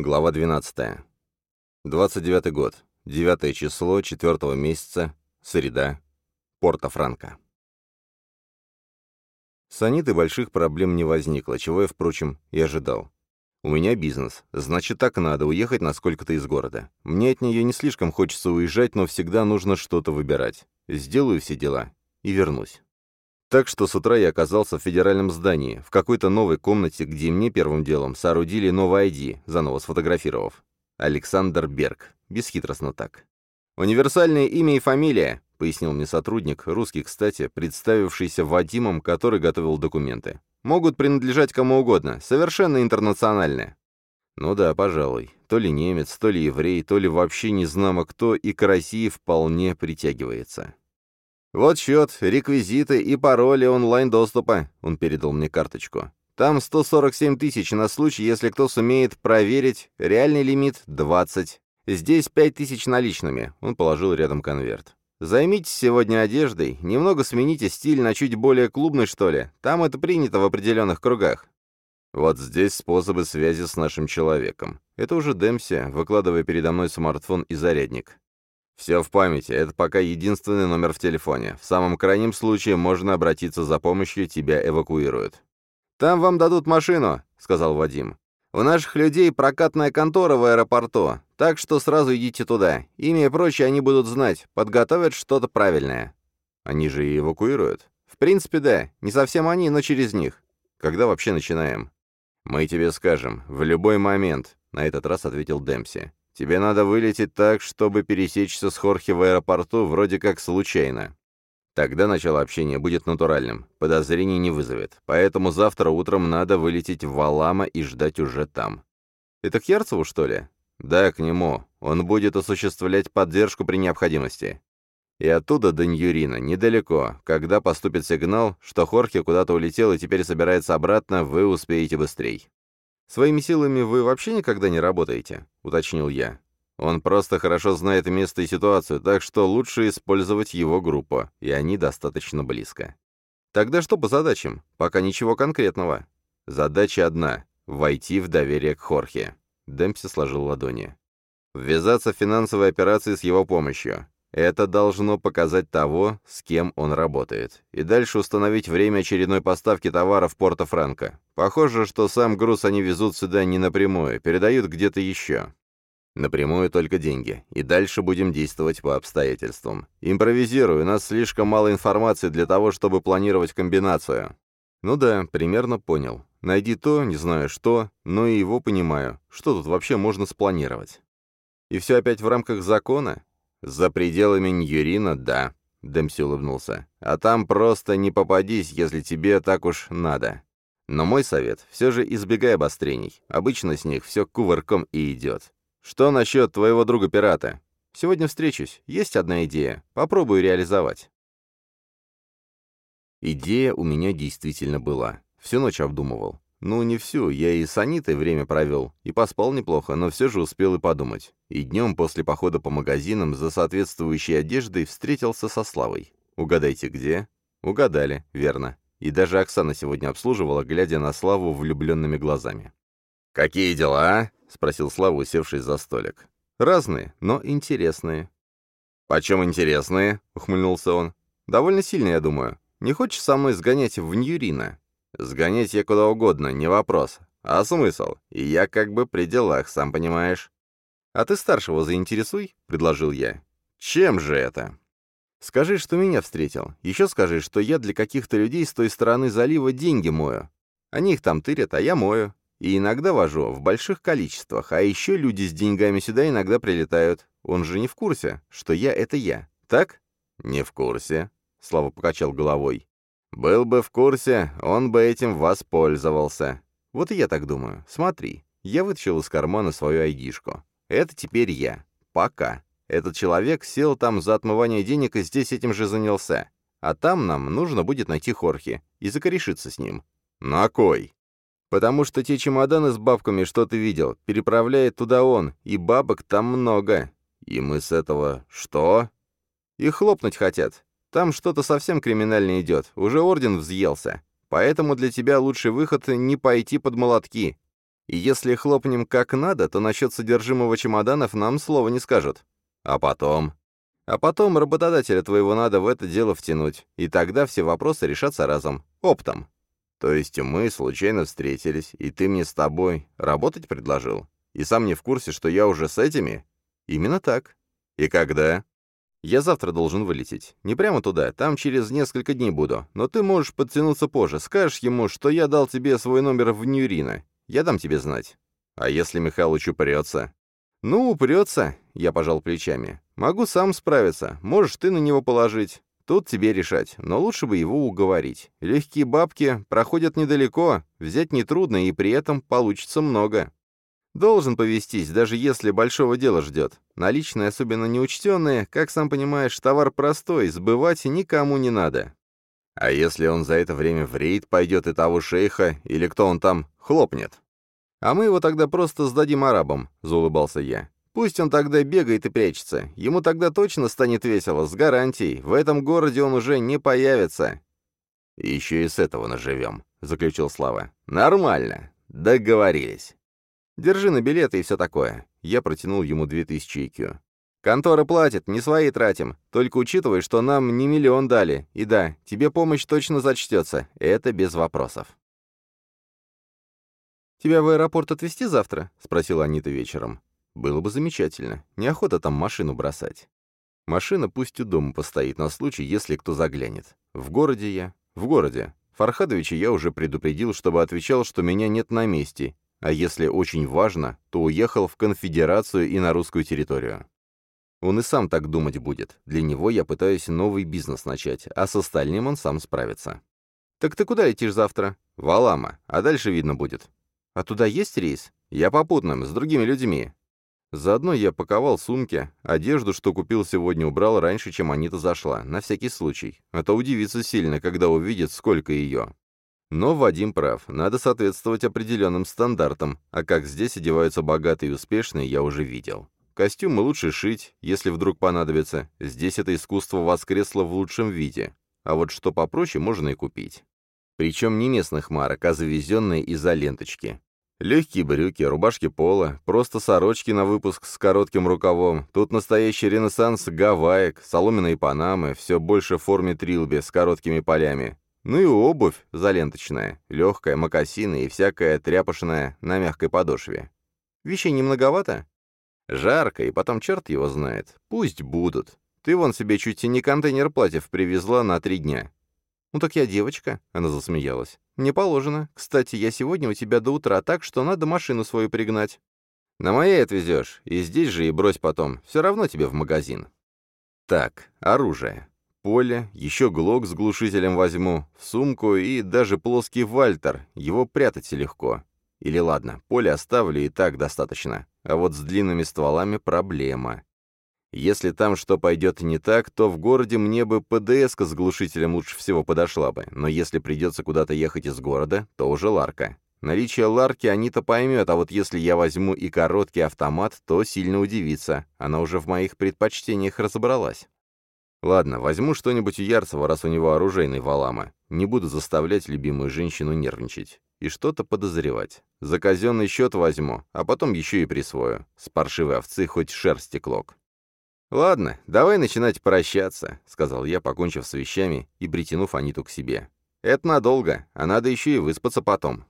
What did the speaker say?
Глава 12. 29 год. 9 число 4 месяца. Среда. Порто-Франко. С Анитой больших проблем не возникло, чего я, впрочем, и ожидал. У меня бизнес, значит, так надо уехать на сколько-то из города. Мне от нее не слишком хочется уезжать, но всегда нужно что-то выбирать. Сделаю все дела и вернусь. Так что с утра я оказался в федеральном здании, в какой-то новой комнате, где мне первым делом соорудили новый ID, заново сфотографировав. Александр Берг. Бесхитростно так. «Универсальное имя и фамилия», — пояснил мне сотрудник, русский, кстати, представившийся Вадимом, который готовил документы. «Могут принадлежать кому угодно, совершенно интернациональные». Ну да, пожалуй. То ли немец, то ли еврей, то ли вообще не знамо кто, и к России вполне притягивается. «Вот счет, реквизиты и пароли онлайн-доступа», — он передал мне карточку. «Там 147 тысяч на случай, если кто сумеет проверить. Реальный лимит — 20. Здесь 5 тысяч наличными», — он положил рядом конверт. «Займитесь сегодня одеждой, немного смените стиль на чуть более клубный, что ли. Там это принято в определенных кругах». Вот здесь способы связи с нашим человеком. Это уже Демси, выкладывая передо мной смартфон и зарядник. «Все в памяти, это пока единственный номер в телефоне. В самом крайнем случае можно обратиться за помощью, тебя эвакуируют». «Там вам дадут машину», — сказал Вадим. «У наших людей прокатная контора в аэропорту, так что сразу идите туда. Имя и прочее они будут знать, подготовят что-то правильное». «Они же и эвакуируют?» «В принципе, да. Не совсем они, но через них. Когда вообще начинаем?» «Мы тебе скажем. В любой момент», — на этот раз ответил Демпси. Тебе надо вылететь так, чтобы пересечься с Хорхе в аэропорту вроде как случайно. Тогда начало общения будет натуральным, подозрений не вызовет. Поэтому завтра утром надо вылететь в Валама и ждать уже там. Это к Ярцеву, что ли? Да, к нему. Он будет осуществлять поддержку при необходимости. И оттуда до Ньюрина, недалеко. Когда поступит сигнал, что Хорхе куда-то улетел и теперь собирается обратно, вы успеете быстрей. «Своими силами вы вообще никогда не работаете?» — уточнил я. «Он просто хорошо знает место и ситуацию, так что лучше использовать его группу, и они достаточно близко». «Тогда что по задачам? Пока ничего конкретного». «Задача одна — войти в доверие к Хорхе». Демпси сложил ладони. «Ввязаться в финансовые операции с его помощью. Это должно показать того, с кем он работает. И дальше установить время очередной поставки товара в Порто-Франко. Похоже, что сам груз они везут сюда не напрямую, передают где-то еще. Напрямую только деньги. И дальше будем действовать по обстоятельствам. Импровизирую, у нас слишком мало информации для того, чтобы планировать комбинацию. Ну да, примерно понял. Найди то, не знаю что, но и его понимаю. Что тут вообще можно спланировать? И все опять в рамках закона? «За пределами Ньюрина, да», — Демси улыбнулся. «А там просто не попадись, если тебе так уж надо. Но мой совет — все же избегай обострений. Обычно с них все кувырком и идет. Что насчет твоего друга-пирата? Сегодня встречусь. Есть одна идея. Попробую реализовать». Идея у меня действительно была. Всю ночь обдумывал. Ну, не всю, я и с Анитой время провел, и поспал неплохо, но все же успел и подумать. И днем после похода по магазинам за соответствующей одеждой встретился со Славой. Угадайте, где? Угадали, верно. И даже Оксана сегодня обслуживала, глядя на Славу влюбленными глазами. «Какие дела?» а?» — спросил Слава, усевшись за столик. «Разные, но интересные». «Почем интересные?» — ухмыльнулся он. «Довольно сильно, я думаю. Не хочешь со мной сгонять в Ньюрина?» Сгонять я куда угодно, не вопрос. А смысл? И я как бы при делах, сам понимаешь. А ты старшего заинтересуй, предложил я. Чем же это? Скажи, что меня встретил. Еще скажи, что я для каких-то людей с той стороны залива деньги мою. Они их там тырят, а я мою. И иногда вожу, в больших количествах. А еще люди с деньгами сюда иногда прилетают. Он же не в курсе, что я — это я. Так? Не в курсе. Слава покачал головой. Был бы в курсе, он бы этим воспользовался. Вот и я так думаю. Смотри, я вытащил из кармана свою айдишку. Это теперь я. Пока. Этот человек сел там за отмывание денег и здесь этим же занялся. А там нам нужно будет найти Хорхи и закорешиться с ним. На кой? Потому что те чемоданы с бабками, что ты видел, переправляет туда он, и бабок там много. И мы с этого... Что? И хлопнуть хотят. Там что-то совсем криминальное идет, уже орден взъелся. Поэтому для тебя лучший выход — не пойти под молотки. И если хлопнем как надо, то насчет содержимого чемоданов нам слова не скажут. А потом? А потом работодателя твоего надо в это дело втянуть, и тогда все вопросы решатся разом, оптом. То есть мы случайно встретились, и ты мне с тобой работать предложил? И сам не в курсе, что я уже с этими? Именно так. И когда? Я завтра должен вылететь. Не прямо туда, там через несколько дней буду. Но ты можешь подтянуться позже. Скажешь ему, что я дал тебе свой номер в Ньюрина. Я дам тебе знать. А если Михалыч упрется? Ну, упрется, я пожал плечами. Могу сам справиться. Можешь ты на него положить. Тут тебе решать, но лучше бы его уговорить. Легкие бабки проходят недалеко, взять нетрудно, и при этом получится много. Должен повестись, даже если большого дела ждет. Наличные, особенно неучтенные, как сам понимаешь, товар простой, сбывать никому не надо. А если он за это время в рейд пойдет и того шейха, или кто он там, хлопнет? А мы его тогда просто сдадим арабам, заулыбался я. Пусть он тогда бегает и прячется. Ему тогда точно станет весело, с гарантией. В этом городе он уже не появится. «Еще и с этого наживем», — заключил Слава. «Нормально. Договорились». Держи на билеты и все такое. Я протянул ему 2000 IQ. Контора платит, не свои тратим. Только учитывай, что нам не миллион дали. И да, тебе помощь точно зачтется. Это без вопросов. «Тебя в аэропорт отвезти завтра?» — спросила Анита вечером. «Было бы замечательно. Неохота там машину бросать. Машина пусть у дома постоит на случай, если кто заглянет. В городе я. В городе. Фархадовича я уже предупредил, чтобы отвечал, что меня нет на месте, а если очень важно, то уехал в конфедерацию и на русскую территорию. Он и сам так думать будет. Для него я пытаюсь новый бизнес начать, а с остальным он сам справится. «Так ты куда летишь завтра?» «В Алама, а дальше видно будет». «А туда есть рейс?» «Я попутным, с другими людьми». Заодно я паковал сумки, одежду, что купил сегодня, убрал раньше, чем Анита зашла, на всякий случай, а то удивится сильно, когда увидит, сколько ее. Но Вадим прав, надо соответствовать определенным стандартам, а как здесь одеваются богатые и успешные, я уже видел. Костюмы лучше шить, если вдруг понадобится. Здесь это искусство воскресло в лучшем виде. А вот что попроще, можно и купить. Причем не местных марок, а завезенные из-за ленточки. Легкие брюки, рубашки пола, просто сорочки на выпуск с коротким рукавом. Тут настоящий ренессанс гаваек, соломенные панамы, все больше в форме трилби с короткими полями. Ну и обувь заленточная, легкая, мокасины и всякая тряпошная на мягкой подошве. Вещей не многовато? Жарко, и потом черт его знает. Пусть будут. Ты вон себе чуть не контейнер платьев привезла на три дня. «Ну так я девочка», — она засмеялась. «Мне положено. Кстати, я сегодня у тебя до утра, так что надо машину свою пригнать». «На моей отвезешь, и здесь же и брось потом. Все равно тебе в магазин». Так, оружие поле, еще глок с глушителем возьму, в сумку и даже плоский вальтер, его прятать легко. Или ладно, поле оставлю и так достаточно. А вот с длинными стволами проблема. Если там что пойдет не так, то в городе мне бы ПДС с глушителем лучше всего подошла бы, но если придется куда-то ехать из города, то уже ларка. Наличие ларки Анита поймет, а вот если я возьму и короткий автомат, то сильно удивится. Она уже в моих предпочтениях разобралась. Ладно, возьму что-нибудь у Ярцева, раз у него оружейный валама. Не буду заставлять любимую женщину нервничать. И что-то подозревать. За казенный счет возьму, а потом еще и присвою. С паршивой овцы хоть шерсти клок. «Ладно, давай начинать прощаться», — сказал я, покончив с вещами и притянув Аниту к себе. «Это надолго, а надо еще и выспаться потом».